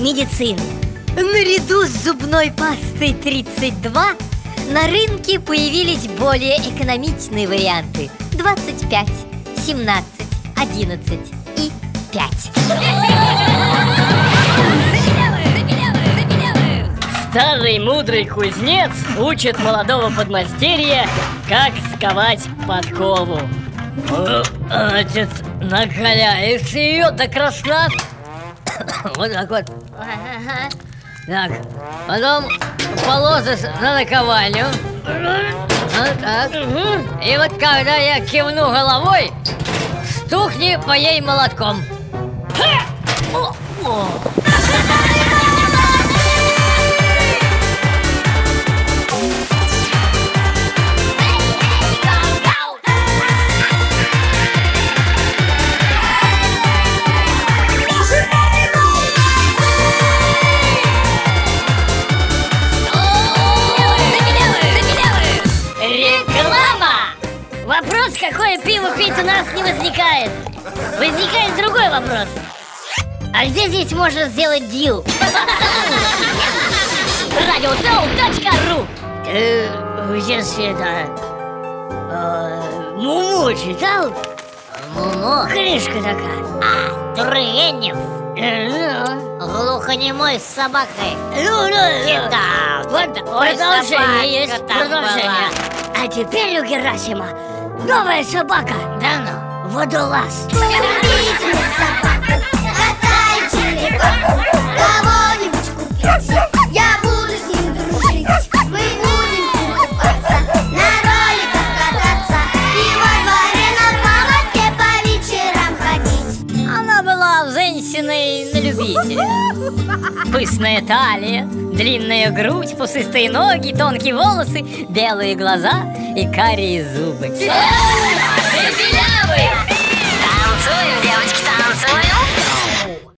медицины. Наряду с зубной пастой 32 на рынке появились более экономичные варианты. 25, 17, 11 и 5 Старый мудрый кузнец учит молодого подмастерья, как сковать подкову. Значит, накаляешь ее до красна Вот так вот. Так, потом положишь на наковальню Вот так. И вот когда я кивну головой, стукни по ей молотком. О, Вопрос, какое пиво пить у нас не возникает. Возникает другой вопрос. А где здесь можно сделать дил? Радиосоу.ру Э, если это... э, Муму читал? Муму? Книжка такая. А, Тургенев Глухонемой с собакой. Ну, ну, Читал Вот продолжение есть, продолжение. А теперь у Герасима новая собака. Да ну, водолаз. Купите собаку, женщиной на любителя. Пышная талия, длинная грудь, пушистые ноги, тонкие волосы, белые глаза и карие зубы. Танцуем